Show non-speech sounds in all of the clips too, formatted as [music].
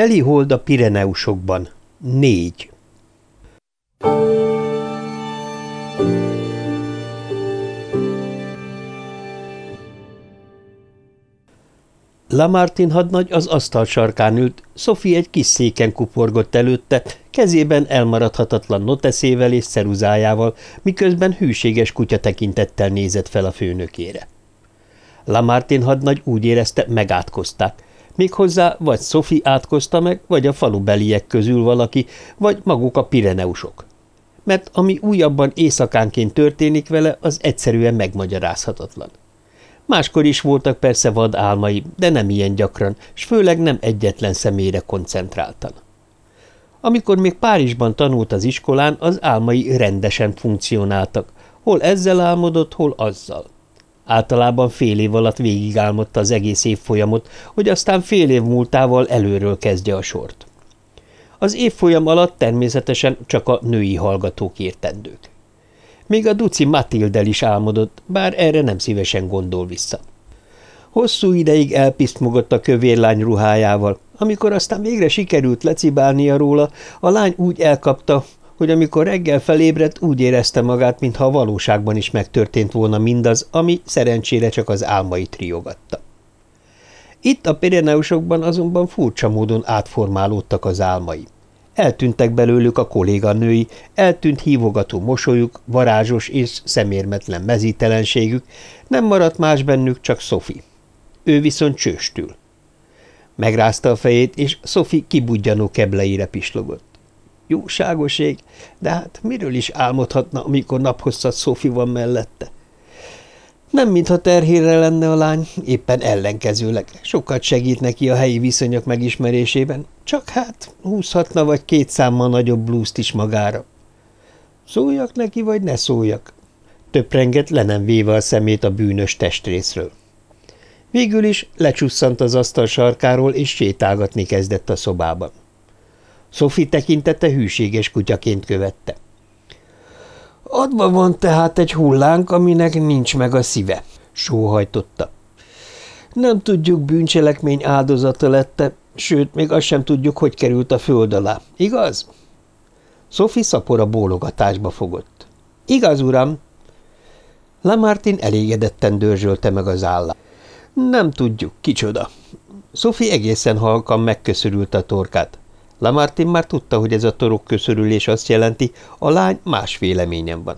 Teli hold a Pireneusokban. Négy. Lamartin hadnagy az asztal sarkán ült, Sophie egy kis széken kuporgott előtte, kezében elmaradhatatlan noteszével és ceruzájával, miközben hűséges kutya tekintettel nézett fel a főnökére. Lamartin hadnagy úgy érezte, megátkozták. Méghozzá vagy Sophie átkozta meg, vagy a falubeliek közül valaki, vagy maguk a pireneusok. Mert ami újabban éjszakánként történik vele, az egyszerűen megmagyarázhatatlan. Máskor is voltak persze vad álmai, de nem ilyen gyakran, s főleg nem egyetlen személyre koncentráltan. Amikor még Párizsban tanult az iskolán, az álmai rendesen funkcionáltak, hol ezzel álmodott, hol azzal. Általában fél év alatt végigálmodta az egész évfolyamot, hogy aztán fél év múltával előről kezdje a sort. Az évfolyam alatt természetesen csak a női hallgatók értendők. Még a duci Matildel is álmodott, bár erre nem szívesen gondol vissza. Hosszú ideig elpisztmogott a kövérlány ruhájával, amikor aztán végre sikerült lecibálnia róla, a lány úgy elkapta, hogy amikor reggel felébredt, úgy érezte magát, mintha a valóságban is megtörtént volna mindaz, ami szerencsére csak az álmait riogatta. Itt a Pireneusokban azonban furcsa módon átformálódtak az álmai. Eltűntek belőlük a kolléganői, eltűnt hívogató mosolyuk, varázsos és szemérmetlen mezítelenségük, nem maradt más bennük, csak Sophie. Ő viszont csőstül. Megrázta a fejét, és Sophie kibudjanó kebleire pislogott. Jóságos ég, de hát miről is álmodhatna, amikor naphosszat Sophie van mellette? Nem mintha terhére lenne a lány, éppen ellenkezőleg. Sokat segít neki a helyi viszonyok megismerésében, csak hát húzhatna vagy két számmal nagyobb blúzt is magára. Szóljak neki, vagy ne szóljak? Töprengett le nem véve a szemét a bűnös testrészről. Végül is lecsusszant az asztal sarkáról, és sétálgatni kezdett a szobában. Sophie tekintete hűséges kutyaként követte. Adva van tehát egy hullánk, aminek nincs meg a szíve, sóhajtotta. Nem tudjuk bűncselekmény áldozata lette, sőt, még azt sem tudjuk, hogy került a föld alá, igaz? Sophie szapora bólogatásba fogott. Igaz, uram? Lamartin elégedetten dörzsölte meg az állát. Nem tudjuk, kicsoda. Sophie egészen halkan megköszörült a torkát. Lamartin már tudta, hogy ez a torok köszörülés azt jelenti, a lány más véleményen van.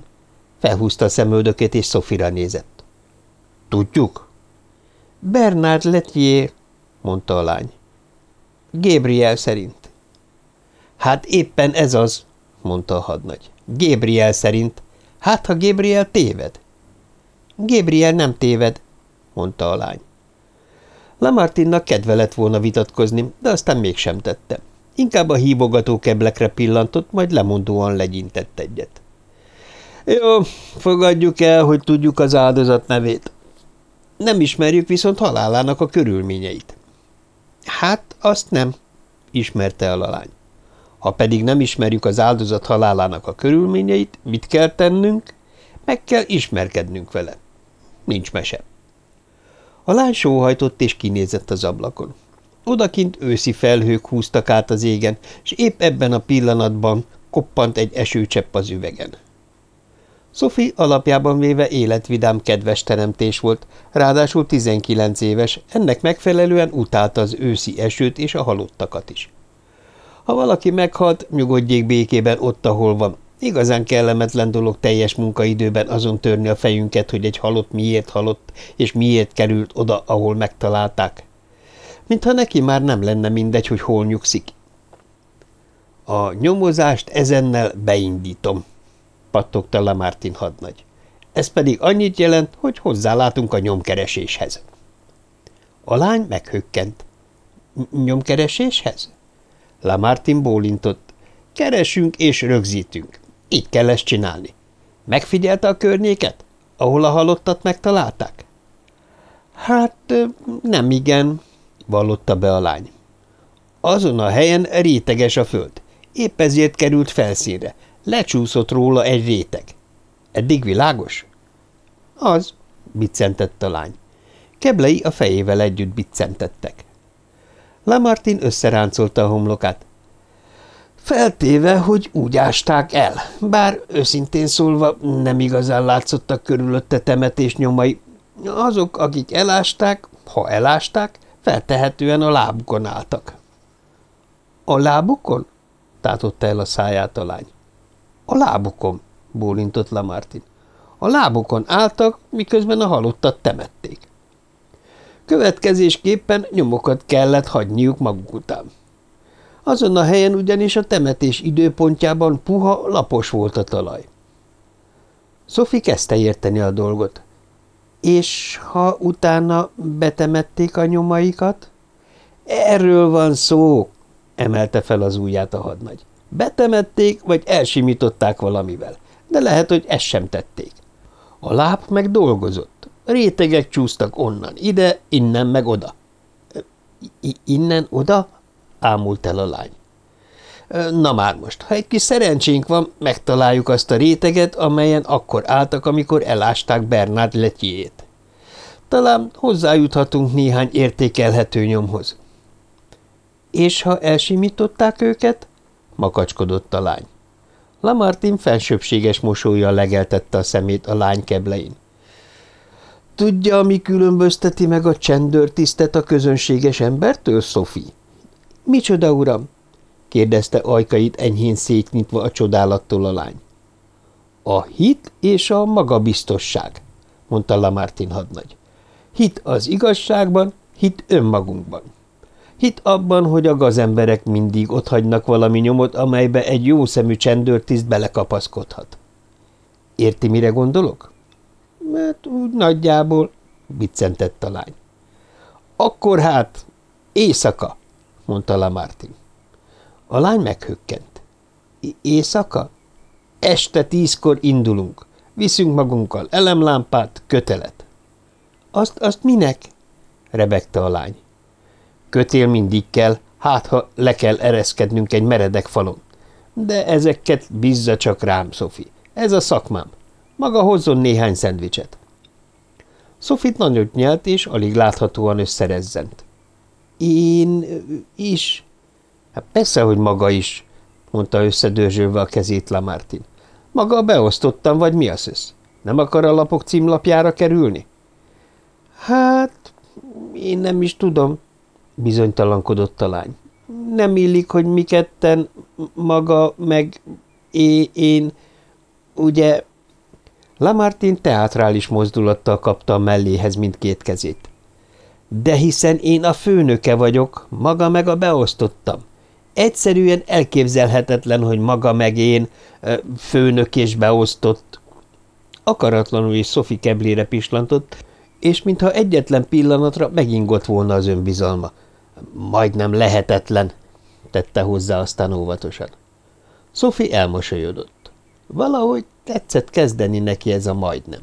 Felhúzta a szemöldökét, és Sofira nézett. – Tudjuk? – Bernard Letier, mondta a lány. – Gabriel szerint. – Hát éppen ez az, mondta a hadnagy. – Gabriel szerint. Hát, ha Gabriel téved? – Gabriel nem téved, mondta a lány. Lamartinnak kedve lett volna vitatkozni, de aztán mégsem tette. Inkább a hívogató keblekre pillantott, majd lemondóan legyintett egyet. Jó, fogadjuk el, hogy tudjuk az áldozat nevét. Nem ismerjük viszont halálának a körülményeit. Hát, azt nem, ismerte el a lány. Ha pedig nem ismerjük az áldozat halálának a körülményeit, mit kell tennünk? Meg kell ismerkednünk vele. Nincs mese. A lány sóhajtott és kinézett az ablakon. Odakint őszi felhők húztak át az égen, és épp ebben a pillanatban koppant egy esőcsepp az üvegen. Sophie alapjában véve életvidám kedves teremtés volt, ráadásul 19 éves, ennek megfelelően utálta az őszi esőt és a halottakat is. Ha valaki meghalt, nyugodjék békében ott, ahol van. Igazán kellemetlen dolog teljes munkaidőben azon törni a fejünket, hogy egy halott miért halott, és miért került oda, ahol megtalálták mintha neki már nem lenne mindegy, hogy hol nyugszik. A nyomozást ezennel beindítom, pattogta Lamartin hadnagy. Ez pedig annyit jelent, hogy hozzálátunk a nyomkereséshez. A lány meghökkent. – Nyomkereséshez? Lamartin bólintott. – Keresünk és rögzítünk. Így kell ezt csinálni. Megfigyelte a környéket, ahol a halottat megtalálták? – Hát nem igen, vallotta be a lány. Azon a helyen réteges a föld. Épp ezért került felszínre. Lecsúszott róla egy réteg. Eddig világos? Az, biccentett a lány. Keblei a fejével együtt biccentettek. Lamartin összeráncolta a homlokát. Feltéve, hogy úgy ásták el, bár őszintén szólva nem igazán látszottak körülötte temetés nyomai. Azok, akik elásták, ha elásták, feltehetően a lábukon álltak. – A lábukon? – tátotta el a száját a lány. – A lábukon – bólintott Lamartin. A lábukon álltak, miközben a halottat temették. Következésképpen nyomokat kellett hagyniuk maguk után. Azon a helyen ugyanis a temetés időpontjában puha, lapos volt a talaj. Sophie kezdte érteni a dolgot. És ha utána betemették a nyomaikat? Erről van szó, emelte fel az ujját a hadnagy. Betemették, vagy elsimították valamivel, de lehet, hogy ezt sem tették. A láb meg dolgozott. Rétegek csúsztak onnan, ide, innen meg oda. I innen oda? ámult el a lány. Na már most, ha egy kis szerencsénk van, megtaláljuk azt a réteget, amelyen akkor álltak, amikor elásták Bernard letjét. Talán hozzájuthatunk néhány értékelhető nyomhoz. És ha elsimították őket? makacskodott a lány. Lamartin felsőbséges mosolyjal legeltette a szemét a lány keblein. Tudja, mi különbözteti meg a csendőrtisztet a közönséges embertől, Sophie? Micsoda, uram? Kérdezte ajkait enyhén szétnyitva a csodálattól a lány. A hit és a magabiztosság, mondta Lamartin hadnagy. Hit az igazságban, hit önmagunkban. Hit abban, hogy a gazemberek mindig otthagynak valami nyomot, amelybe egy jó szemű csendőrtiszt belekapaszkodhat. Érti, mire gondolok? Mert úgy nagyjából, biccentett a lány. Akkor hát, éjszaka, mondta Lamartin. A lány meghökkent. Éjszaka? Este tízkor indulunk. Viszünk magunkkal elemlámpát, kötelet. Azt, azt minek? rebegte a lány. Kötél mindig kell, hát ha le kell ereszkednünk egy meredek falon. De ezeket bízza csak rám, Szofi. Ez a szakmám. Maga hozzon néhány szendvicset. Sofit nagyot nyelt, és alig láthatóan összerezzent. Én is? Hát persze, hogy maga is, mondta összedőzsölve a kezét Lamartin. Maga beosztottam, vagy mi az össz? Nem akar a lapok címlapjára kerülni? Hát, én nem is tudom, bizonytalankodott a lány. Nem illik, hogy mi ketten, maga, meg én, ugye... Lamartin teátrális mozdulattal kapta a melléhez mindkét kezét. De hiszen én a főnöke vagyok, maga meg a beosztottam. Egyszerűen elképzelhetetlen, hogy maga meg én, főnök és beosztott. Akaratlanul is Sophie keblére pislantott, és mintha egyetlen pillanatra megingott volna az önbizalma. Majdnem lehetetlen, tette hozzá aztán óvatosan. Sophie elmosolyodott. Valahogy tetszett kezdeni neki ez a majdnem.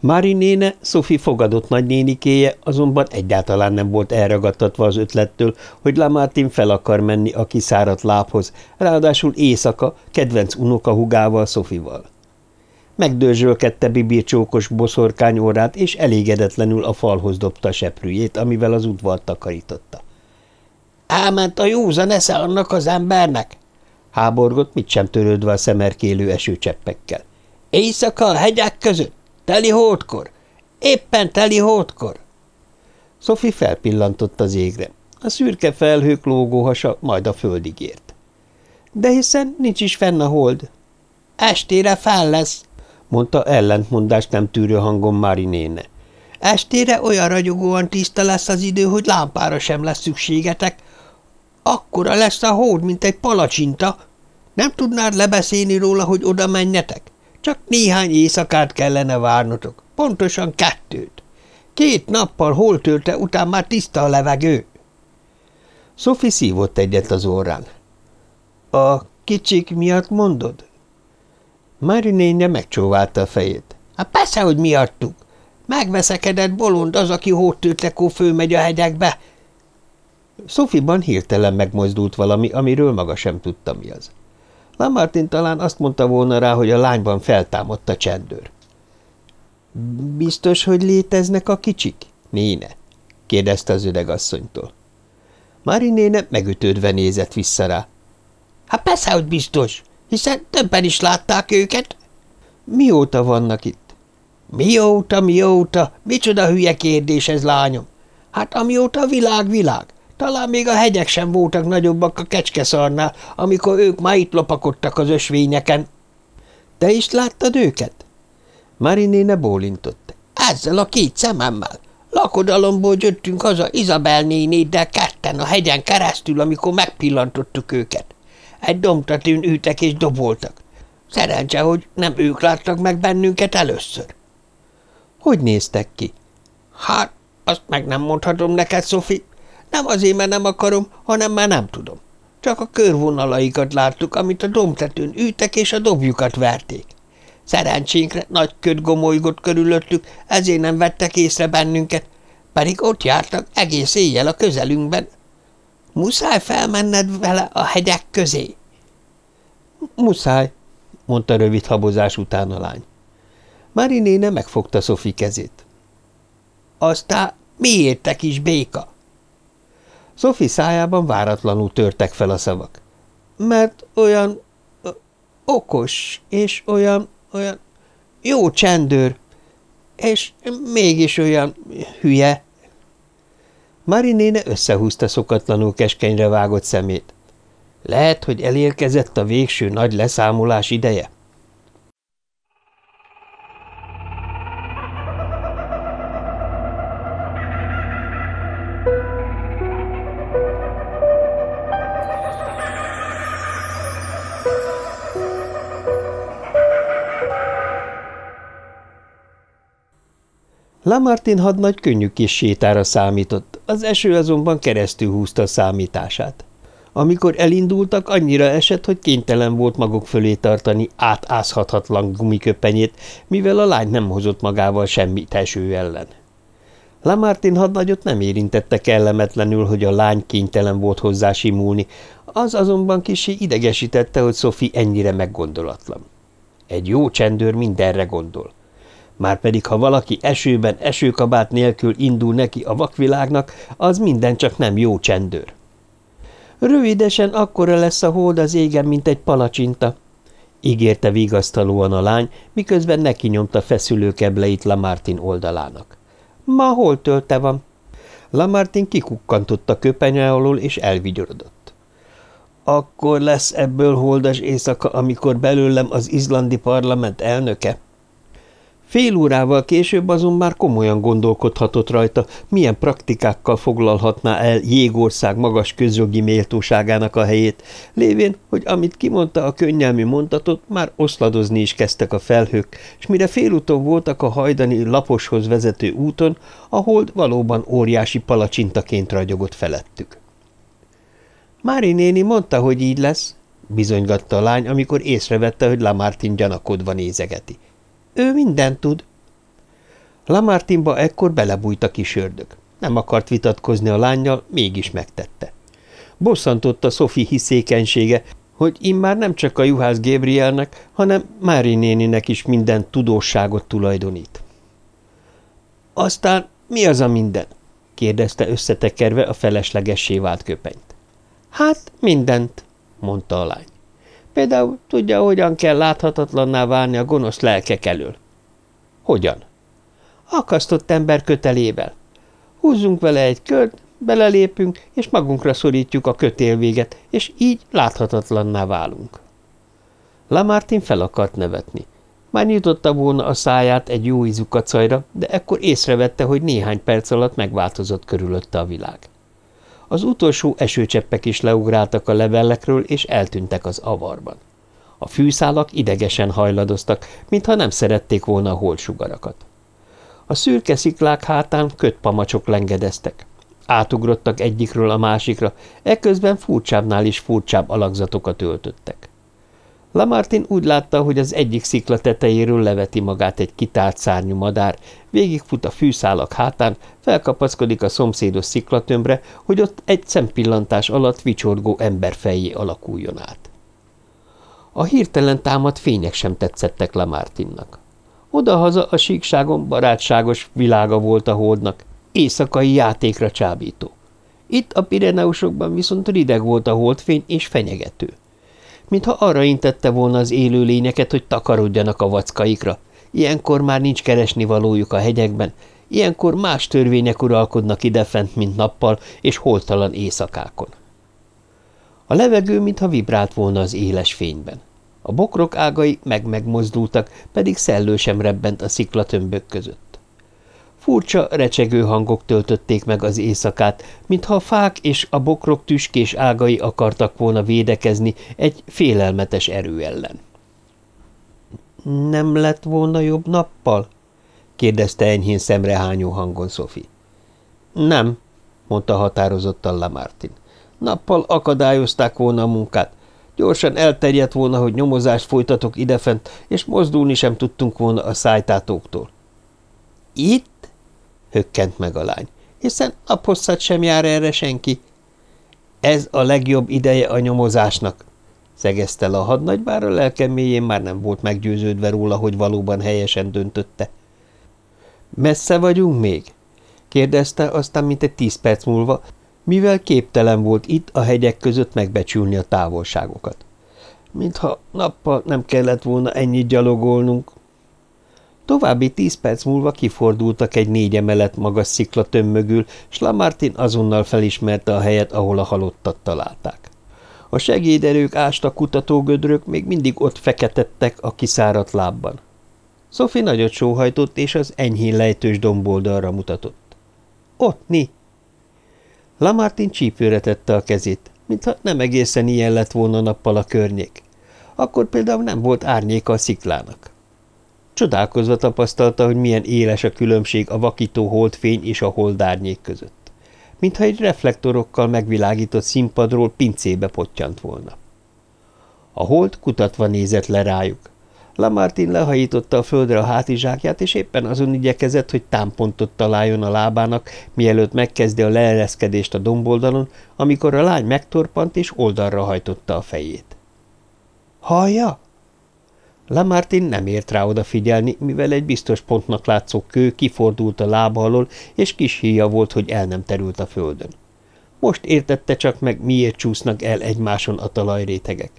Mári néne, Sophie fogadott nagynénikéje azonban egyáltalán nem volt elragadtatva az ötlettől, hogy Lamartin fel akar menni a kiszáradt lábhoz, ráadásul éjszaka, kedvenc unokahugával, Sofival. Megdörzsölkedte Bibi csókos boszorkány órát, és elégedetlenül a falhoz dobta a seprűjét, amivel az udvart takarította. – Elment a józan esze annak az embernek? – háborgott, mit sem törődve a szemerkélő esőcseppekkel. – Éjszaka a hegyek között? Teli hótkor! Éppen teli hótkor! Sophie felpillantott az égre. A szürke felhők lógóhasa majd a földig ért. De hiszen nincs is fenn a hold. Estére fel lesz, mondta ellentmondást nem tűrő hangon Mári néne. Estére olyan ragyogóan tiszta lesz az idő, hogy lámpára sem lesz szükségetek. Akkora lesz a hód, mint egy palacsinta. Nem tudnád lebeszélni róla, hogy oda menjetek? Csak néhány éjszakát kellene várnotok, pontosan kettőt. Két nappal hol tölte, után már tiszta a levegő. Sophie szívott egyet az órán. A kicsik miatt mondod? Mary nénye megcsóválta a fejét. Hát persze, hogy miattuk. Megveszekedett bolond az, aki hódtőtlekó fölmegy a hegyekbe. Szofiban hirtelen megmozdult valami, amiről maga sem tudta, mi az. Lamartin talán azt mondta volna rá, hogy a lányban feltámadt a csendőr. – Biztos, hogy léteznek a kicsik, néne? – kérdezte az öregasszonytól. Mári néne megütődve nézett vissza rá. – Hát persze, hogy biztos, hiszen többen is látták őket. – Mióta vannak itt? – Mióta, mióta? Micsoda hülye kérdés ez, lányom? Hát amióta világ világ. Talán még a hegyek sem voltak nagyobbak a kecskeszarnál, amikor ők már itt lopakodtak az ösvényeken. – Te is láttad őket? Mari néne bólintott. – Ezzel a két szememmel. Lakodalomból jöttünk haza Izabel nénéddel ketten a hegyen keresztül, amikor megpillantottuk őket. Egy domtatűn ültek és doboltak. Szerencse, hogy nem ők láttak meg bennünket először. Hogy néztek ki? Hát, azt meg nem mondhatom neked, Szofi. Nem azért, mert nem akarom, hanem már nem tudom. Csak a körvonalaikat láttuk, amit a domtetőn ültek, és a dobjukat verték. Szerencsénkre nagy köd gomolygott körülöttük, ezért nem vettek észre bennünket, pedig ott jártak egész éjjel a közelünkben. Muszáj felmenned vele a hegyek közé. Muszáj, mondta rövid habozás után a lány. Mári néne megfogta Szofi kezét. Aztán miért te kis béka? Szofi szájában váratlanul törtek fel a szavak. Mert olyan okos, és olyan, olyan jó csendőr, és mégis olyan hülye. Mari néne összehúzta szokatlanul keskenyre vágott szemét. Lehet, hogy elérkezett a végső nagy leszámolás ideje? Lamartin hadnagy könnyű kis sétára számított, az eső azonban keresztül húzta a számítását. Amikor elindultak, annyira esett, hogy kénytelen volt maguk fölé tartani átázhatatlan gumiköpenyét, mivel a lány nem hozott magával semmit eső ellen. Lamartin hadnagyot nem érintette kellemetlenül, hogy a lány kénytelen volt hozzá simulni, az azonban kicsi idegesítette, hogy Sophie ennyire meggondolatlan. Egy jó csendőr mindenre gondol. Márpedig, ha valaki esőben esőkabát nélkül indul neki a vakvilágnak, az minden csak nem jó csendőr. Rövidesen akkora lesz a hold az égen, mint egy palacsinta, ígérte vigasztalóan a lány, miközben neki nyomta feszülőkebleit Lamartin oldalának. Ma hol tölte van? Lamartin kikukkantott a köpenye alól, és elvigyorodott. Akkor lesz ebből holdas éjszaka, amikor belőlem az izlandi parlament elnöke? Fél órával később azon már komolyan gondolkodhatott rajta, milyen praktikákkal foglalhatná el Jégország magas közjogi méltóságának a helyét, lévén, hogy amit kimondta a könnyelmi mondatot, már oszladozni is kezdtek a felhők, és mire félúton voltak a hajdani laposhoz vezető úton, a hold valóban óriási palacsintaként ragyogott felettük. Mári néni mondta, hogy így lesz, bizonygatta a lány, amikor észrevette, hogy Lamartin gyanakodva nézegeti. Ő mindent tud. Lamartinba ekkor belebújt a kis ördög. Nem akart vitatkozni a lányjal, mégis megtette. Bosszantotta Sophie hiszékenysége, hogy immár nem csak a juhász Gabrielnek, hanem Mári néninek is minden tudósságot tulajdonít. Aztán mi az a minden? kérdezte összetekerve a feleslegessé vált köpenyt. Hát mindent, mondta a lány. Például tudja, hogyan kell láthatatlanná válni a gonosz lelkek elől. Hogyan? Akasztott ember kötelével. Húzzunk vele egy kört, belelépünk, és magunkra szorítjuk a kötélvéget, és így láthatatlanná válunk. Lamartin fel akart nevetni. Már nyitotta volna a száját egy jó ízű kacajra, de ekkor észrevette, hogy néhány perc alatt megváltozott körülötte a világ. Az utolsó esőcseppek is leugráltak a levelekről, és eltűntek az avarban. A fűszálak idegesen hajladoztak, mintha nem szerették volna a holtsugarakat. A szürke sziklák hátán kötpamacsok lengedeztek. Átugrottak egyikről a másikra, eközben furcsábbnál is furcsább alakzatokat öltöttek. Lamartin úgy látta, hogy az egyik szikla tetejéről leveti magát egy kitárt szárnyú madár, végigfut a fűszálak hátán, felkapaszkodik a szomszédos sziklatömbre, hogy ott egy szempillantás alatt vicsorgó ember fejé alakuljon át. A hirtelen támadt fények sem tetszettek Lamartinnak. Odahaza a síkságon barátságos világa volt a holdnak, éjszakai játékra csábító. Itt a Pireneusokban viszont rideg volt a holdfény és fenyegető mintha arra intette volna az élőlényeket, hogy takarodjanak a vackaikra. Ilyenkor már nincs keresni valójuk a hegyekben, ilyenkor más törvények uralkodnak idefent, mint nappal és holtalan éjszakákon. A levegő mintha vibrált volna az éles fényben. A bokrok ágai meg-megmozdultak, pedig szellő sem rebbent a sziklatömbök között. Furcsa, recsegő hangok töltötték meg az éjszakát, mintha a fák és a bokrok tüskés ágai akartak volna védekezni egy félelmetes erő ellen. – Nem lett volna jobb nappal? – kérdezte enyhén szemrehányó hangon Sophie. – Nem – mondta határozottan Lamartin. – Nappal akadályozták volna a munkát. Gyorsan elterjedt volna, hogy nyomozást folytatok idefent, és mozdulni sem tudtunk volna a szájtátóktól. – Itt? Hökkent meg a lány, hiszen naphosszat sem jár erre senki. Ez a legjobb ideje a nyomozásnak, szegezte a hadnagy, bár a lelkem mélyén már nem volt meggyőződve róla, hogy valóban helyesen döntötte. Messze vagyunk még? kérdezte, aztán mint egy tíz perc múlva, mivel képtelen volt itt a hegyek között megbecsülni a távolságokat. Mintha nappal nem kellett volna ennyit gyalogolnunk, További tíz perc múlva kifordultak egy négy emelet magas sziklatöm mögül, s Lamartin azonnal felismerte a helyet, ahol a halottat találták. A segéderők ásta kutatógödrök még mindig ott feketettek a kiszáradt lábban. Sophie nagyot sóhajtott, és az enyhén lejtős domboldalra mutatott. – Ott, ni! Lamartin csípőre tette a kezét, mintha nem egészen ilyen lett volna nappal a környék. Akkor például nem volt árnyéka a sziklának. Csodálkozva tapasztalta, hogy milyen éles a különbség a vakító holdfény és a holdárnyék között. Mintha egy reflektorokkal megvilágított színpadról pincébe pottyant volna. A hold kutatva nézett le rájuk. Lamartin lehajította a földre a hátizsákját, és éppen azon igyekezett, hogy támpontot találjon a lábának, mielőtt megkezdi a leereszkedést a domboldalon, amikor a lány megtorpant és oldalra hajtotta a fejét. – Hallja? Lamartin nem ért rá odafigyelni, mivel egy biztos pontnak látszó kő kifordult a lába alól, és kis híja volt, hogy el nem terült a földön. Most értette csak meg, miért csúsznak el egymáson a talajrétegek.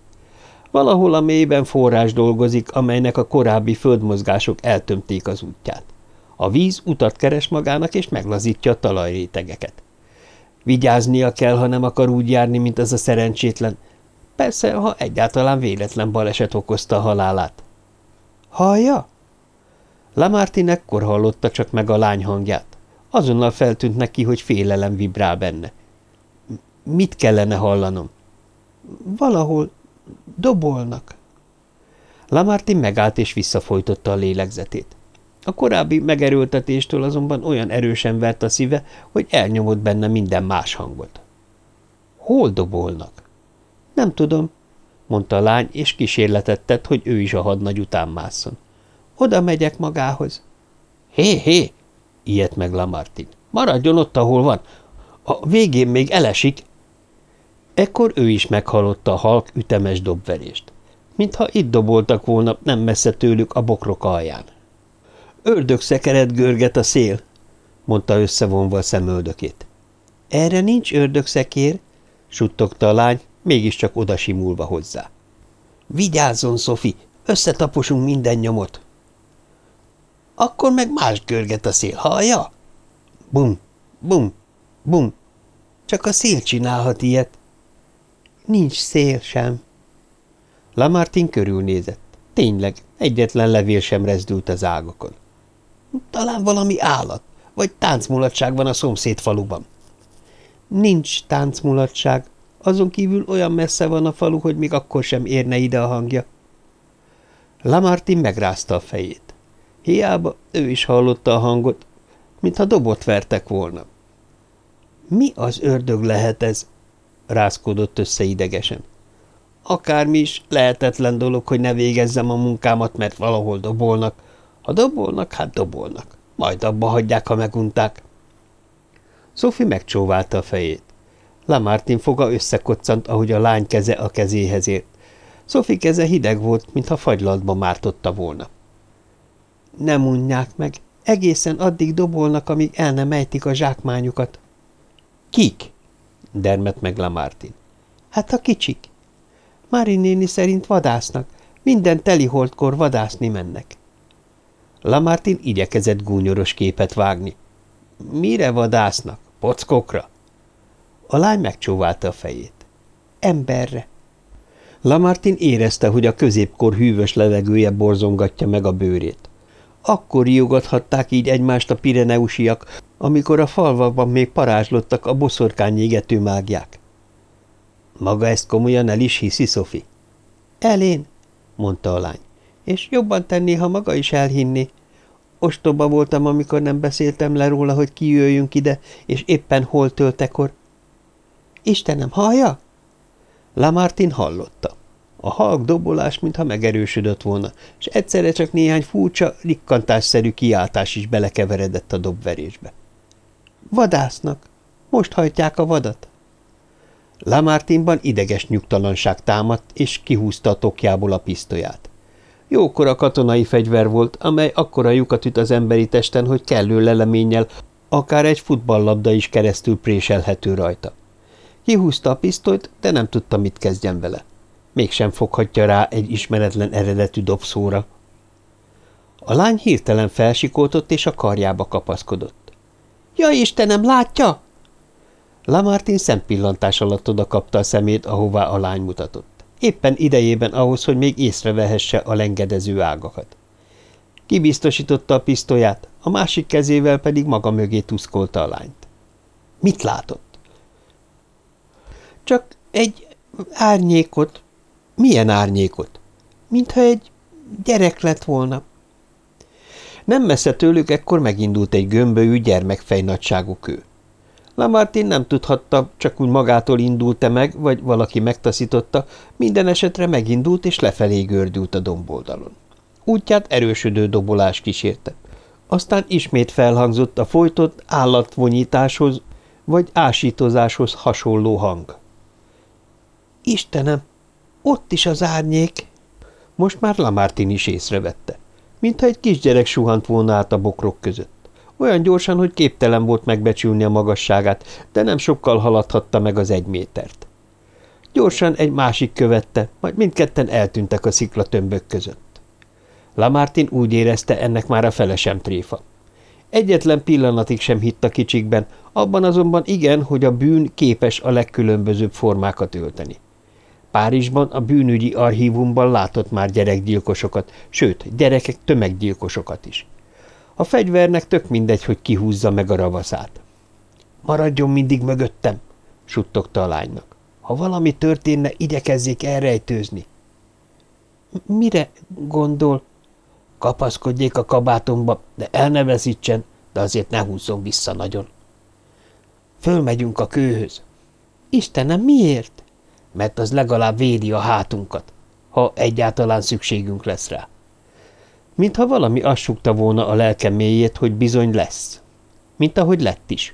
Valahol a mélyben forrás dolgozik, amelynek a korábbi földmozgások eltömték az útját. A víz utat keres magának, és meglazítja a talajrétegeket. Vigyáznia kell, ha nem akar úgy járni, mint az a szerencsétlen, Persze, ha egyáltalán véletlen baleset okozta a halálát. Hallja? Lamartin ekkor hallotta csak meg a lány hangját. Azonnal feltűnt neki, hogy félelem vibrál benne. Mit kellene hallanom? Valahol dobolnak. Lamartin megállt és visszafolytotta a lélegzetét. A korábbi megerőltetéstől azonban olyan erősen vert a szíve, hogy elnyomott benne minden más hangot. Hol dobolnak? Nem tudom, mondta a lány, és kísérletet tett, hogy ő is a hadnagy után másszon. Oda megyek magához. Hé, hé, ilyet meg Lamartin. Maradjon ott, ahol van. A végén még elesik. Ekkor ő is meghallotta a halk ütemes dobverést. Mintha itt doboltak volna nem messze tőlük a bokrok alján. Ördög szekeret görget a szél, mondta összevonva a szemöldökét. Erre nincs ördögszekér, suttogta a lány, mégiscsak odasimulva hozzá. Vigyázzon, Szofi, összetaposunk minden nyomot. Akkor meg más görget a szél, hallja? Bum, bum, bum. Csak a szél csinálhat ilyet. Nincs szél sem. Lamartin körülnézett. Tényleg, egyetlen levél sem rezdült az ágokon. Talán valami állat, vagy táncmulatság van a szomszéd faluban. Nincs táncmulatság, azon kívül olyan messze van a falu, hogy még akkor sem érne ide a hangja. Lamartin megrázta a fejét. Hiába ő is hallotta a hangot, mintha dobot vertek volna. Mi az ördög lehet ez? rázkodott össze idegesen. akármi is, lehetetlen dolog, hogy ne végezzem a munkámat, mert valahol dobolnak. Ha dobolnak, hát dobolnak. Majd abba hagyják, ha megunták. Sophie megcsóválta a fejét. Lamartin foga összekoccant, ahogy a lány keze a kezéhez ért. Sophie keze hideg volt, mintha fagylaltba mártotta volna. Nem unják meg, egészen addig dobolnak, amíg el nem ejtik a zsákmányukat. Kik? dermet meg Lamartin. Hát a kicsik. Mári néni szerint vadásznak, minden teliholdkor vadászni mennek. Lamartin igyekezett gúnyoros képet vágni. Mire vadásznak? Pockokra? A lány megcsóválta a fejét. Emberre. Lamartin érezte, hogy a középkor hűvös levegője borzongatja meg a bőrét. Akkor riogathatták így egymást a pireneusiak, amikor a falvakban még parázslottak a boszorkány égető mágják. Maga ezt komolyan el is hiszi, Szofi? Elén, mondta a lány, és jobban tenné, ha maga is elhinné. Ostoba voltam, amikor nem beszéltem le róla, hogy kijöjjünk ide, és éppen hol töltekor. Istenem, hallja? Lamartin hallotta. A halk dobolás, mintha megerősödött volna, és egyszerre csak néhány furcsa, rikkantásszerű kiáltás is belekeveredett a dobverésbe. Vadásznak. Most hajtják a vadat. Lamartinban ideges nyugtalanság támadt, és kihúzta a tokjából a pisztolyát. Jókora katonai fegyver volt, amely akkora lyukat üt az emberi testen, hogy kellő leleménnyel akár egy futballlabda is keresztül préselhető rajta. Kihúzta a pisztolyt, de nem tudta, mit kezdjen vele. Mégsem foghatja rá egy ismeretlen eredetű dobszóra. A lány hirtelen felsikoltott, és a karjába kapaszkodott. – Ja, Istenem, látja? Lamartin szempillantás alatt oda kapta a szemét, ahová a lány mutatott. Éppen idejében ahhoz, hogy még észrevehesse a lengedező ágakat. Kibiztosította a pisztolyát, a másik kezével pedig maga mögé tuszkolta a lányt. Mit látott? Csak egy árnyékot. Milyen árnyékot? Mintha egy gyerek lett volna. Nem messze tőlük ekkor megindult egy gömbölyű gyermekfej nagyságú kő. Lamartin nem tudhatta, csak úgy magától indult-e meg, vagy valaki megtaszította, minden esetre megindult és lefelé gördült a domboldalon. Útját erősödő dobolás kísérte. Aztán ismét felhangzott a folytott állatvonyításhoz vagy ásítozáshoz hasonló hang. Istenem, ott is az árnyék! Most már Lamartin is észrevette, mintha egy kisgyerek suhant volna át a bokrok között. Olyan gyorsan, hogy képtelen volt megbecsülni a magasságát, de nem sokkal haladhatta meg az egy métert. Gyorsan egy másik követte, majd mindketten eltűntek a sziklatömbök között. Lamartin úgy érezte, ennek már a fele tréfa. Egyetlen pillanatig sem hitt a kicsikben, abban azonban igen, hogy a bűn képes a legkülönbözőbb formákat ölteni. Párizsban a bűnügyi archívumban látott már gyerekgyilkosokat, sőt, gyerekek tömeggyilkosokat is. A fegyvernek tök mindegy, hogy kihúzza meg a ravaszát. Maradjon mindig mögöttem, suttogta a lánynak. Ha valami történne, igyekezzék elrejtőzni. Mire gondol? Kapaszkodjék a kabátomba, de el de azért ne húzzon vissza nagyon. Fölmegyünk a kőhöz. Istenem, miért? Mert az legalább védi a hátunkat, ha egyáltalán szükségünk lesz rá mintha valami assukta volna a lelke mélyét, hogy bizony lesz. Mint ahogy lett is.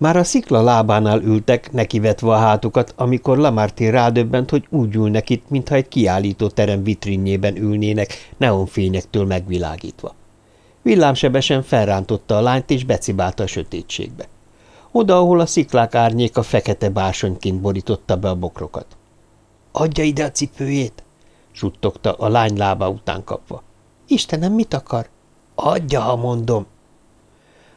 Már a szikla lábánál ültek, nekivetve a hátukat, amikor Lamartin rádöbbent, hogy úgy ülnek itt, mintha egy kiállító terem vitrinjében ülnének, neonfényektől megvilágítva. Villámsebesen felrántotta a lányt, és becibálta a sötétségbe. Oda, ahol a sziklák árnyéka fekete bársonyként borította be a bokrokat. – Adja ide a cipőjét! – suttogta a lány lába után kapva. – Istenem, mit akar? – Adja, ha mondom! –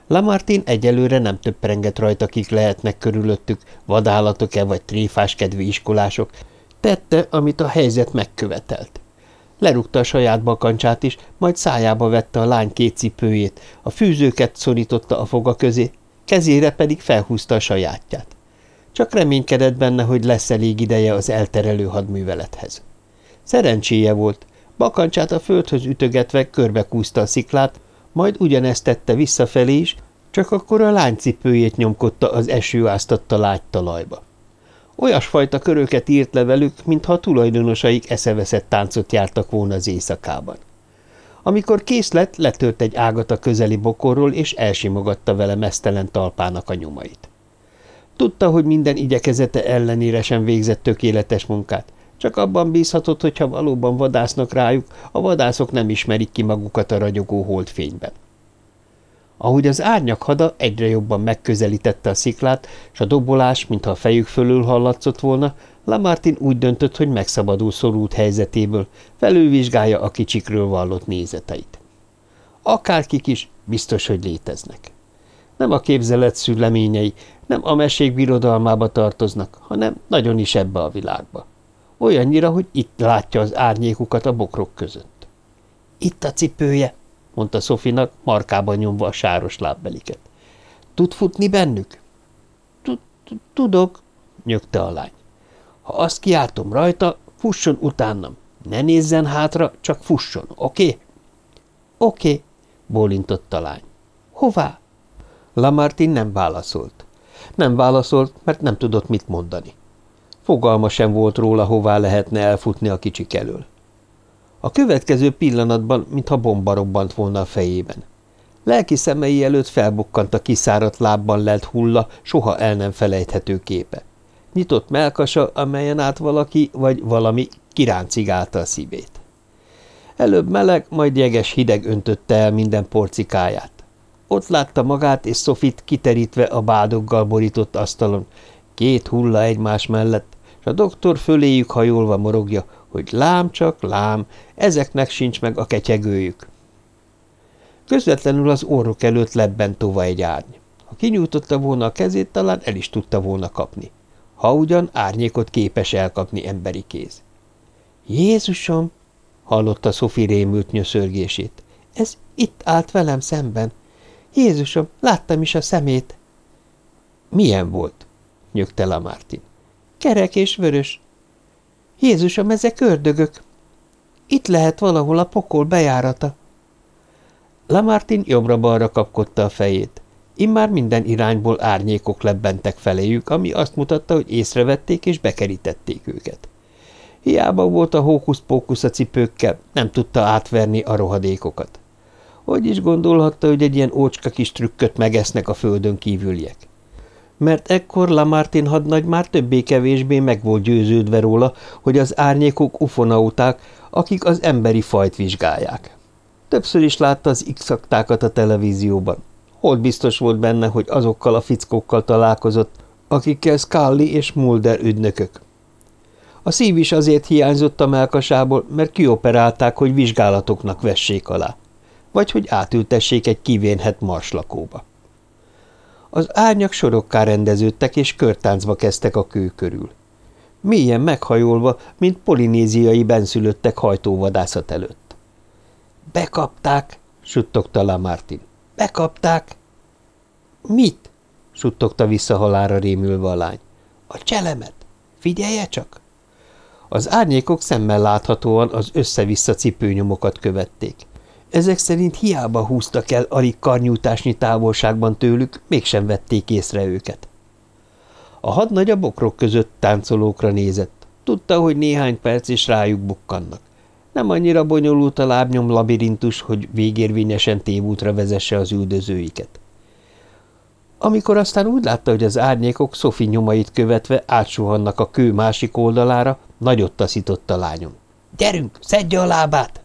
Lamartin egyelőre nem töprengett rajta, kik lehetnek körülöttük, vadállatok-e vagy tréfás kedvű iskolások. Tette, amit a helyzet megkövetelt. Lerúgta a saját bakancsát is, majd szájába vette a lány két cipőjét, a fűzőket szorította a foga közé, kezére pedig felhúzta a sajátját. Csak reménykedett benne, hogy lesz elég ideje az elterelő hadművelethez. Szerencséje volt, bakancsát a földhöz ütögetve körbekúzta a sziklát, majd ugyanezt tette visszafelé is, csak akkor a lánycipőjét nyomkodta az eső áztatta lágy talajba. Olyasfajta köröket írt le velük, mintha a tulajdonosaik eszeveszett táncot jártak volna az éjszakában. Amikor kész lett, letört egy ágat a közeli bokorról, és elsimogatta vele mesztelen talpának a nyomait. Tudta, hogy minden igyekezete ellenére sem végzett tökéletes munkát, csak abban bízhatott, hogy ha valóban vadásznak rájuk, a vadászok nem ismerik ki magukat a ragyogó holdfényben. Ahogy az árnyak hada egyre jobban megközelítette a sziklát, és a dobolás, mintha a fejük fölül hallatszott volna, Lamartin úgy döntött, hogy megszabadul szorult helyzetéből, felülvizsgálja a kicsikről vallott nézeteit. Akárkik is, biztos, hogy léteznek. Nem a képzelet szüleményei, nem a mesék birodalmába tartoznak, hanem nagyon is ebbe a világba. Olyannyira, hogy itt látja az árnyékukat a bokrok között. – Itt a cipője! – mondta Szofinak, markában nyomva a sáros lábbeliket. – Tud futni bennük? – Tudok – nyögte a lány. – Ha azt kiáltom rajta, fusson utánam. Ne nézzen hátra, csak fusson, oké? Okay? – Oké okay – bólintott a lány. – Hová? Lamartin nem válaszolt. Nem válaszolt, mert nem tudott mit mondani. Fogalma sem volt róla, hová lehetne elfutni a kicsik elől. A következő pillanatban, mintha bomba robbant volna a fejében. Lelki szemei előtt felbukkant a kiszáradt lábban lelt hulla, soha el nem felejthető képe. Nyitott melkasa, amelyen át valaki vagy valami kiráncigálta a szívét. Előbb meleg, majd jeges hideg öntötte el minden porcikáját. Ott látta magát és Sofit kiterítve a bádoggal borított asztalon, két hulla egymás mellett, és a doktor föléjük hajolva morogja, hogy lám csak, lám, ezeknek sincs meg a ketyegőjük. Közvetlenül az orrok előtt lebben tova egy árny. Ha kinyújtotta volna a kezét, talán el is tudta volna kapni. Ha ugyan árnyékot képes elkapni emberi kéz. – Jézusom! – hallotta Szofi rémült nyöszörgését. – Ez itt állt velem szemben. Jézusom, láttam is a szemét! – Milyen volt? – nyögte Lamartin. – Kerek és vörös, Jézusom, ezek ördögök! Itt lehet valahol a pokol bejárata. Lamartin jobbra-balra kapkodta a fejét. Immár minden irányból árnyékok lebbentek feléjük, ami azt mutatta, hogy észrevették és bekerítették őket. Hiába volt a hókusz-pókusz a cipőkkel, nem tudta átverni a rohadékokat. Hogy is gondolhatta, hogy egy ilyen ócska kis trükköt megesznek a földön kívüliek? Mert ekkor Lamartin hadnagy már többé-kevésbé meg volt győződve róla, hogy az árnyékok ufonauták, akik az emberi fajt vizsgálják. Többször is látta az x a televízióban. Hol biztos volt benne, hogy azokkal a fickókkal találkozott, akikkel Scully és Mulder ügynökök. A szív is azért hiányzott a melkasából, mert kioperálták, hogy vizsgálatoknak vessék alá, vagy hogy átültessék egy kivénhet marslakóba. Az árnyak sorokká rendeződtek, és körtáncba kezdtek a kő körül. Mélyen meghajolva, mint polinéziai benszülöttek hajtóvadászat előtt. – Bekapták! – suttogta Lamartin. – Bekapták! – Mit? – suttogta vissza halára rémülve a lány. – A cselemet! Figyelje csak! Az árnyékok szemmel láthatóan az össze-vissza cipőnyomokat követték. Ezek szerint hiába húztak el alig karnyújtásnyi távolságban tőlük, mégsem vették észre őket. A hadnagy a bokrok között táncolókra nézett. Tudta, hogy néhány perc is rájuk bukkannak. Nem annyira bonyolult a lábnyom labirintus, hogy végérvényesen tévútra vezesse az üldözőiket. Amikor aztán úgy látta, hogy az árnyékok Szofi nyomait követve átsuhannak a kő másik oldalára, nagyot taszított a lányom. – Gyerünk, szedje a lábát!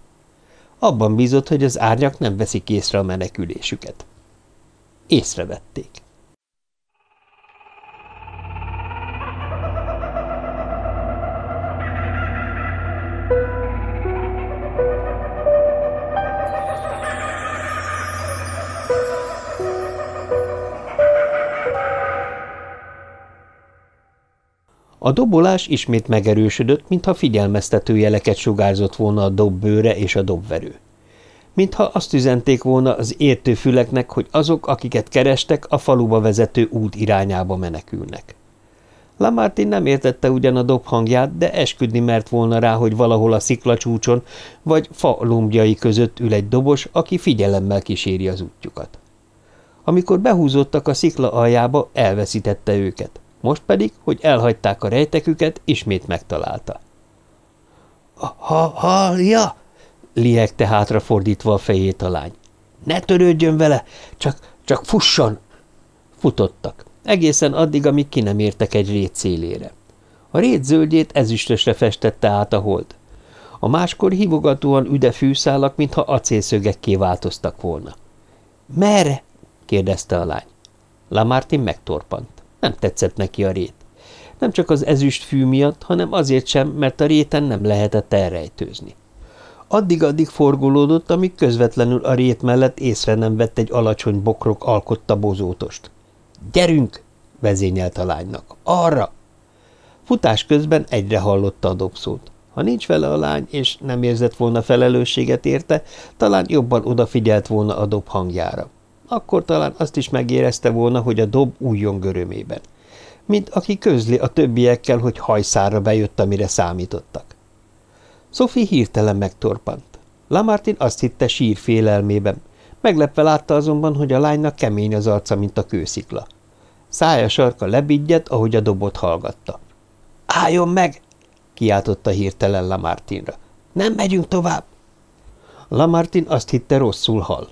Abban bízott, hogy az árnyak nem veszik észre a menekülésüket. Észrevették. A dobolás ismét megerősödött, mintha figyelmeztető jeleket sugárzott volna a dobbőre és a dobverő. Mintha azt üzenték volna az értő füleknek, hogy azok, akiket kerestek, a faluba vezető út irányába menekülnek. Lamartin nem értette ugyan a dob hangját, de esküdni mert volna rá, hogy valahol a sziklacsúcson vagy fa lombjai között ül egy dobos, aki figyelemmel kíséri az útjukat. Amikor behúzottak a szikla aljába, elveszítette őket. Most pedig, hogy elhagyták a rejteküket, ismét megtalálta. Ha, – Hallja? – liegte hátra fordítva a fejét a lány. – Ne törődjön vele, csak, csak fusson! Futottak. Egészen addig, amíg ki nem értek egy rét szélére. A rét zöldjét ezüstösre festette át a hold. A máskor hívogatóan üde fűszálak, mintha acélszögekké változtak volna. – Merre? – kérdezte a lány. Lamartin megtorpant. Nem tetszett neki a rét. Nem csak az ezüst fű miatt, hanem azért sem, mert a réten nem lehetett elrejtőzni. Addig-addig forgolódott, amíg közvetlenül a rét mellett észre nem vett egy alacsony bokrok alkotta bozótost. – Gyerünk! – vezényelt a lánynak. – Arra! Futás közben egyre hallotta a dobszót. Ha nincs vele a lány, és nem érzett volna felelősséget érte, talán jobban odafigyelt volna a dob hangjára. Akkor talán azt is megérezte volna, hogy a dob újjon görömében. Mint aki közli a többiekkel, hogy hajszára bejött, amire számítottak. Sophie hirtelen megtorpant. Lamartin azt hitte sír félelmében. Meglepve látta azonban, hogy a lánynak kemény az arca, mint a kőszikla. Szája sarka lebigyedt, ahogy a dobot hallgatta. – Álljon meg! – kiáltotta hirtelen Lamartinra. – Nem megyünk tovább! Lamartin azt hitte rosszul hall.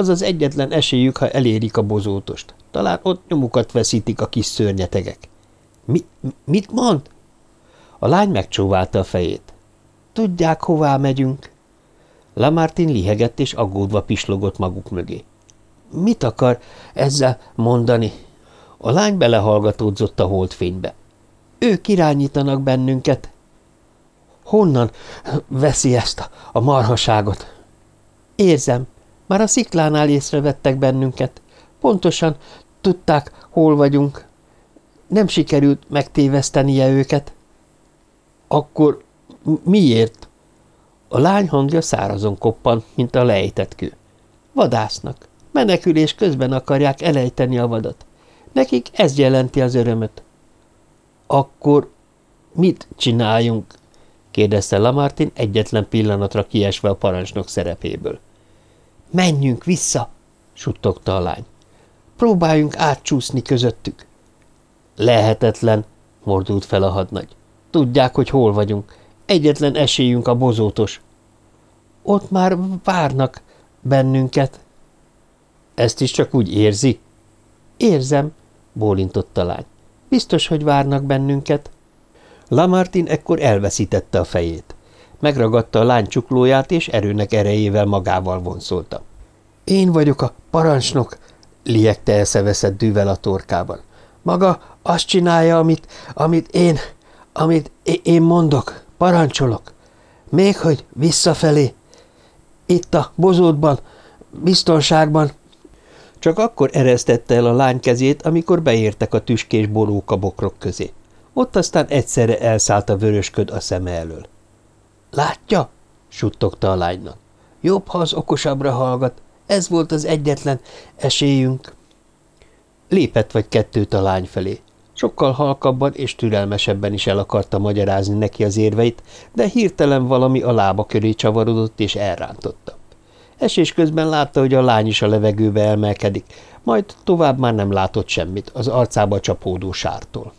Az az egyetlen esélyük, ha elérik a bozótost. Talán ott nyomukat veszítik a kis szörnyetegek. Mi, – Mit mond? A lány megcsóválta a fejét. – Tudják, hová megyünk? Lamartin lihegett és aggódva pislogott maguk mögé. – Mit akar ezzel mondani? A lány belehallgatódzott a holdfénybe. – Ők irányítanak bennünket. – Honnan veszi ezt a, marhaságot? – Érzem – már a sziklánál észrevettek bennünket. Pontosan tudták, hol vagyunk. Nem sikerült megtévesztenie őket. Akkor miért? A lány hangja szárazon koppan, mint a lejtett kő. Vadásznak. Menekülés közben akarják elejteni a vadat. Nekik ez jelenti az örömöt. Akkor mit csináljunk? kérdezte Lamartin egyetlen pillanatra kiesve a parancsnok szerepéből. Menjünk vissza, suttogta a lány. Próbáljunk átcsúszni közöttük. Lehetetlen, mordult fel a hadnagy. Tudják, hogy hol vagyunk. Egyetlen esélyünk a bozótos. Ott már várnak bennünket. Ezt is csak úgy érzi? Érzem, bólintott a lány. Biztos, hogy várnak bennünket. Lamartin ekkor elveszítette a fejét. Megragadta a lány csuklóját, és erőnek erejével magával vonszolta. – Én vagyok a parancsnok! – liegte elszeveszett dűvel a torkában. – Maga azt csinálja, amit, amit én, amit én mondok, parancsolok. Még hogy visszafelé. Itt a bozótban, biztonságban. Csak akkor eresztette el a lány kezét, amikor beértek a tüskés boróka bokrok közé. Ott aztán egyszerre elszállt a vörösköd a szeme elől. Látja? suttogta a lánynak. Jobb, ha az okosabbra hallgat. Ez volt az egyetlen esélyünk. Lépett vagy kettőt a lány felé. Sokkal halkabban és türelmesebben is el akarta magyarázni neki az érveit, de hirtelen valami a lába köré csavarodott és elrántotta. Esés közben látta, hogy a lány is a levegőbe emelkedik, majd tovább már nem látott semmit az arcába csapódó sártól.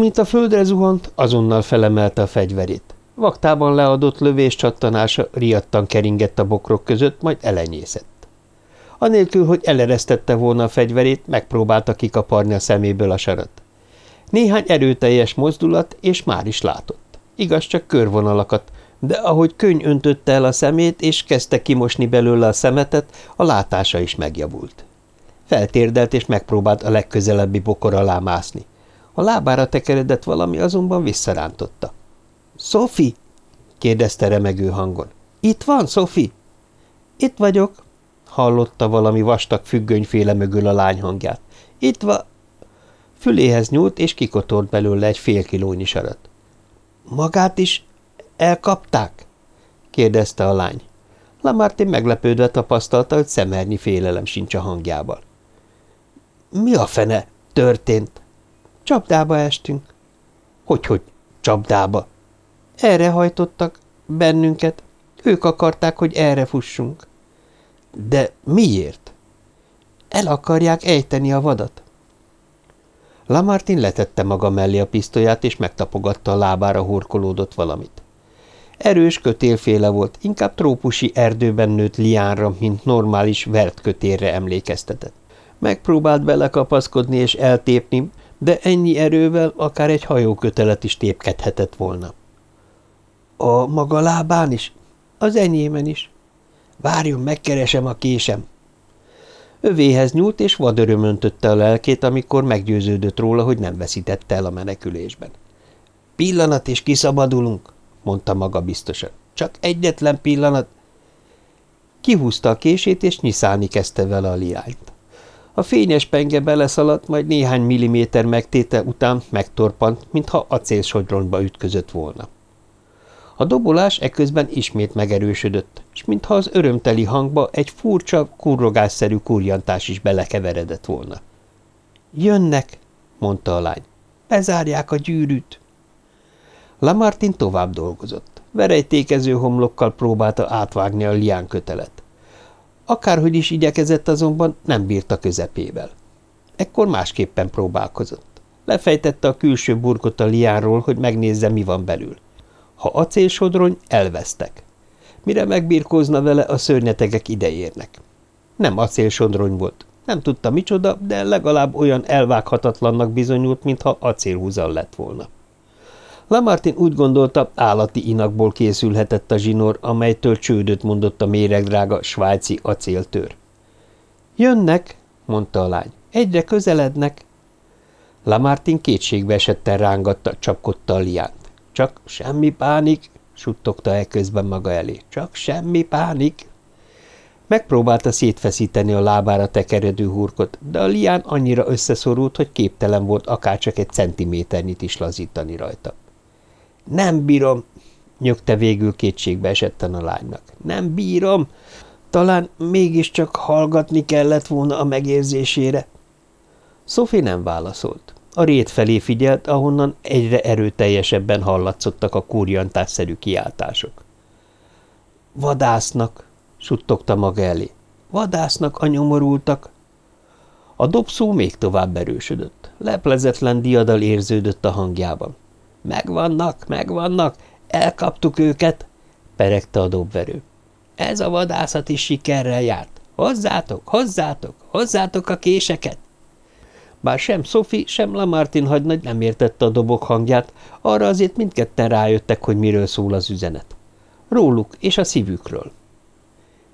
Amint a földre zuhant, azonnal felemelte a fegyverét. Vaktában leadott lövés csattanása riadtan keringett a bokrok között, majd elenyészett. Anélkül, hogy eleresztette volna a fegyverét, megpróbálta kikaparni a szeméből a sarat. Néhány erőteljes mozdulat, és már is látott. Igaz, csak körvonalakat, de ahogy könny öntötte el a szemét, és kezdte kimosni belőle a szemetet, a látása is megjavult. Feltérdelt, és megpróbált a legközelebbi bokor alá mászni. A lábára tekeredett valami azonban visszarántotta. – Sophie? – kérdezte remegő hangon. – Itt van, Sophie? – Itt vagyok – hallotta valami vastag függönyféle mögül a lány hangját. Itt va... Füléhez nyúlt, és kikotort belőle egy fél kilónyi sarat. Magát is elkapták? kérdezte a lány. Lamartin meglepődve tapasztalta, hogy szemernyi félelem sincs a hangjában. Mi a fene történt? Csapdába estünk. Hogy-hogy csapdába? Erre hajtottak bennünket. Ők akarták, hogy erre fussunk. De miért? El akarják ejteni a vadat. Lamartin letette maga mellé a pisztolyát, és megtapogatta a lábára horkolódott valamit. Erős kötélféle volt, inkább trópusi erdőben nőtt liánra, mint normális vert kötérre emlékeztetett. Megpróbált belekapaszkodni és eltépni, de ennyi erővel akár egy hajókötelet is tépkedhetett volna. A maga lábán is? Az enyémen is. Várjon, megkeresem a késem. Övéhez nyúlt, és vadöröm öntötte a lelkét, amikor meggyőződött róla, hogy nem veszítette el a menekülésben. Pillanat, és kiszabadulunk, mondta maga biztosan. Csak egyetlen pillanat. Kihúzta a kését, és nyiszálni kezdte vele a liányt. A fényes penge beleszaladt, majd néhány milliméter megtéte után megtorpant, mintha acélsodronba ütközött volna. A dobolás eközben ismét megerősödött, és mintha az örömteli hangba egy furcsa, kurrogásszerű kurjantás is belekeveredett volna. – Jönnek! – mondta a lány. – Bezárják a gyűrűt! Lamartin tovább dolgozott. Verejtékező homlokkal próbálta átvágni a lián kötelet. Akárhogy is igyekezett azonban, nem bírta közepével. Ekkor másképpen próbálkozott. Lefejtette a külső burkot a liánról, hogy megnézze, mi van belül. Ha acélsodrony, elvesztek. Mire megbírkózna vele, a szörnyetegek ideérnek. Nem acélsodrony volt. Nem tudta micsoda, de legalább olyan elvághatatlannak bizonyult, mintha acélhúzal lett volna. Lamartin úgy gondolta, állati inakból készülhetett a zsinór, amelytől csődöt mondott a méregdrága svájci acéltőr. – Jönnek, mondta a lány. – Egyre közelednek. Lamartin kétségbe esetten rángatta, csapkodta a liánt. – Csak semmi pánik, suttogta el közben maga elé. – Csak semmi pánik. Megpróbálta szétfeszíteni a lábára tekeredő hurkot, de a lián annyira összeszorult, hogy képtelen volt akárcsak egy centiméternyit is lazítani rajta. Nem bírom, nyögte végül kétségbe esetten a lánynak. Nem bírom. Talán mégiscsak hallgatni kellett volna a megérzésére. Sophie nem válaszolt. A rét felé figyelt, ahonnan egyre erőteljesebben hallatszottak a kurjantásszerű kiáltások. Vadásznak, suttogta maga elé. Vadásznak a nyomorultak. A dobszó még tovább erősödött. Leplezetlen diadal érződött a hangjában. Megvannak, megvannak, elkaptuk őket, peregte a dobverő. Ez a vadászat is sikerrel járt. Hozzátok, hozzátok, hozzátok a késeket! Bár sem Sophie, sem Lamartin hagynagy nem értette a dobok hangját, arra azért mindketten rájöttek, hogy miről szól az üzenet. Róluk és a szívükről.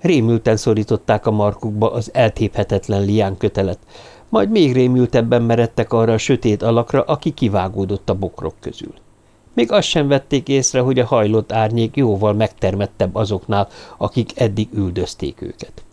Rémülten szorították a markukba az eltéphetetlen lián kötelet, majd még rémültebben meredtek arra a sötét alakra, aki kivágódott a bokrok közül. Még azt sem vették észre, hogy a hajlott árnyék jóval megtermettebb azoknál, akik eddig üldözték őket.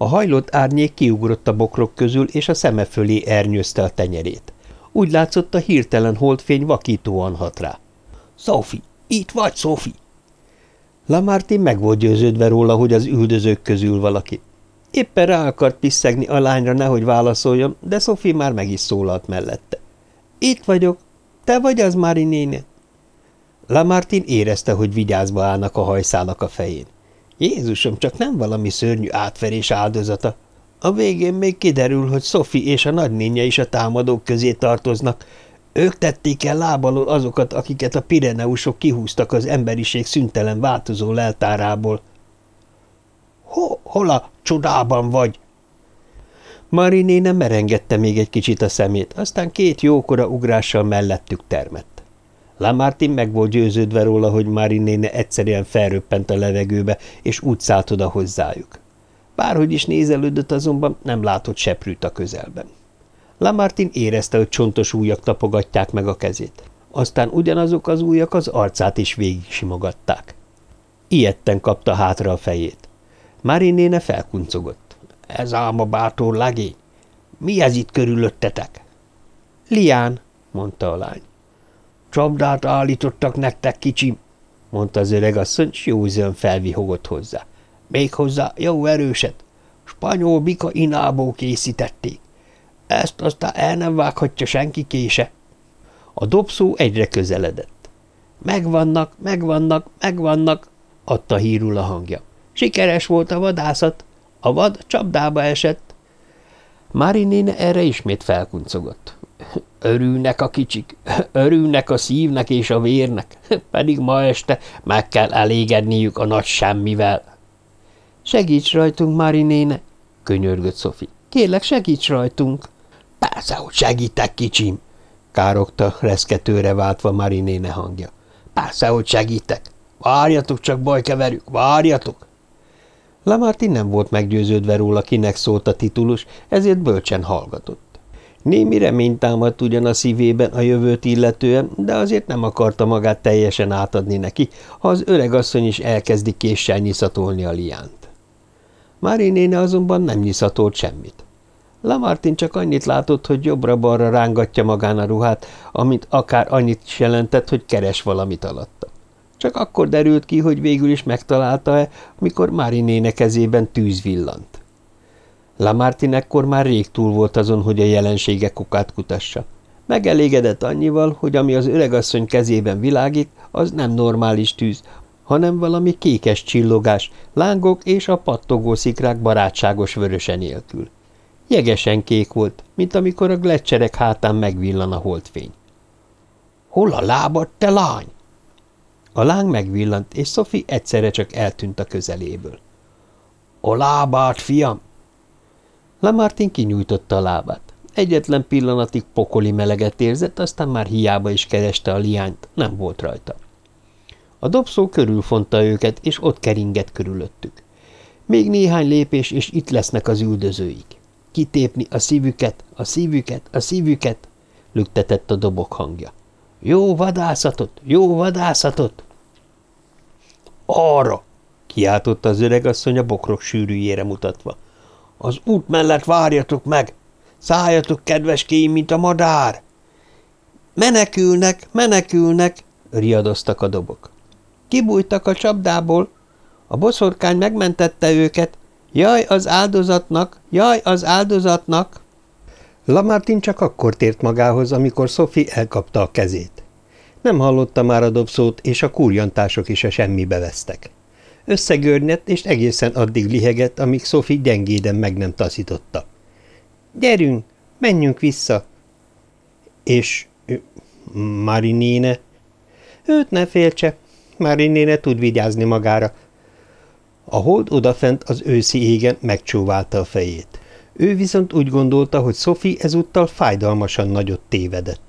A hajlott árnyék kiugrott a bokrok közül, és a szeme fölé ernyőzte a tenyerét. Úgy látszott, a hirtelen holdfény vakítóan hat rá. – Sophie! Itt vagy, Sophie! Lamartin meg volt győződve róla, hogy az üldözők közül valaki. Éppen rá akart piszegni a lányra, nehogy válaszoljon, de Sophie már meg is szólalt mellette. – Itt vagyok. Te vagy az, Mári néne? Lamartin érezte, hogy vigyázba állnak a hajszálak a fején. Jézusom, csak nem valami szörnyű átverés áldozata. A végén még kiderül, hogy Sophie és a nagynénye is a támadók közé tartoznak. Ők tették el lábalól azokat, akiket a Pireneusok kihúztak az emberiség szüntelen változó leltárából. Ho, hol a csodában vagy? Mariné nem merengette még egy kicsit a szemét, aztán két jókora ugrással mellettük termett. Lamartin meg volt győződve róla, hogy Mári néne egyszerűen felröppent a levegőbe, és úgy szállt oda hozzájuk. Bárhogy is nézelődött, azonban nem látott seprűt a közelben. Lamartin érezte, hogy csontos ujjak tapogatják meg a kezét. Aztán ugyanazok az ujjak az arcát is végig simogatták. Ilyetten kapta hátra a fejét. Mári néne felkuncogott. – Ez álma bátor legény! Mi ez itt körülöttetek? – Lián – mondta a lány. – Csapdát állítottak nektek, kicsim – mondta az öregasszony, s józön felvihogott hozzá. – Méghozzá jó erőset. Spanyol bika inából készítették. Ezt aztán el nem vághatja senki kése. A dobszó egyre közeledett. Megvannak, megvannak, megvannak, adta hírul a hangja. Sikeres volt a vadászat. A vad csapdába esett. Mári néne erre ismét felkuncogott. Örülnek a kicsik, [laughs] örülnek a szívnek és a vérnek, [laughs] pedig ma este meg kell elégedniük a nagy semmivel. Segíts rajtunk, Mári néne, könyörgött Szofi. Kérlek, segíts rajtunk. Persze, hogy segítek, kicsim, károgta reszketőre váltva Mári néne hangja. Persze, hogy segítek. Várjatok csak, bajkeverük, várjatok! Lamartin nem volt meggyőződve róla, kinek szólt a titulus, ezért bölcsen hallgatott. Némi remény támadt ugyan a szívében a jövőt illetően, de azért nem akarta magát teljesen átadni neki, ha az öregasszony is elkezdi késsel nyiszatolni a liánt. Mári néne azonban nem nyiszatolt semmit. Lamartin csak annyit látott, hogy jobbra-balra rángatja magán a ruhát, amit akár annyit is jelentett, hogy keres valamit alatta. Csak akkor derült ki, hogy végül is megtalálta-e, mikor Mári néne kezében tűz villant. Lamartin ekkor már rég túl volt azon, hogy a jelensége okát kutassa. Megelégedett annyival, hogy ami az öregasszony kezében világít, az nem normális tűz, hanem valami kékes csillogás, lángok és a pattogó szikrák barátságos vöröse nélkül. Jegesen kék volt, mint amikor a gletszerek hátán megvillan a holdfény. – Hol a lábad, te lány? A láng megvillant, és Sophie egyszerre csak eltűnt a közeléből. – A lábát, fiam! Lamartin kinyújtotta a lábát. Egyetlen pillanatig pokoli meleget érzett, aztán már hiába is kereste a liányt, nem volt rajta. A dobszó körülfonta őket, és ott keringett körülöttük. Még néhány lépés, és itt lesznek az üldözőik. Kitépni a szívüket, a szívüket, a szívüket, lüktetett a dobok hangja. Jó vadászatot, jó vadászatot! Arra! kiáltotta az öregasszony a bokrok sűrűjére mutatva. Az út mellett várjatok meg! Szálljatok, kedves kém, mint a madár! Menekülnek, menekülnek! riadoztak a dobok. Kibújtak a csapdából. A boszorkány megmentette őket. Jaj az áldozatnak, jaj az áldozatnak! Lamartin csak akkor tért magához, amikor Sophie elkapta a kezét. Nem hallotta már a dobszót, és a kurjantások is a semmibe vesztek. Összegörnyedt, és egészen addig lihegett, amíg Sophie gyengéden meg nem taszította. – Gyerünk, menjünk vissza! – És Mari néne? – Őt ne féltse, Mari néne tud vigyázni magára. A hold odafent az őszi égen megcsóválta a fejét. Ő viszont úgy gondolta, hogy Sophie ezúttal fájdalmasan nagyot tévedett.